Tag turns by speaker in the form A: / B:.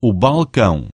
A: o balcão.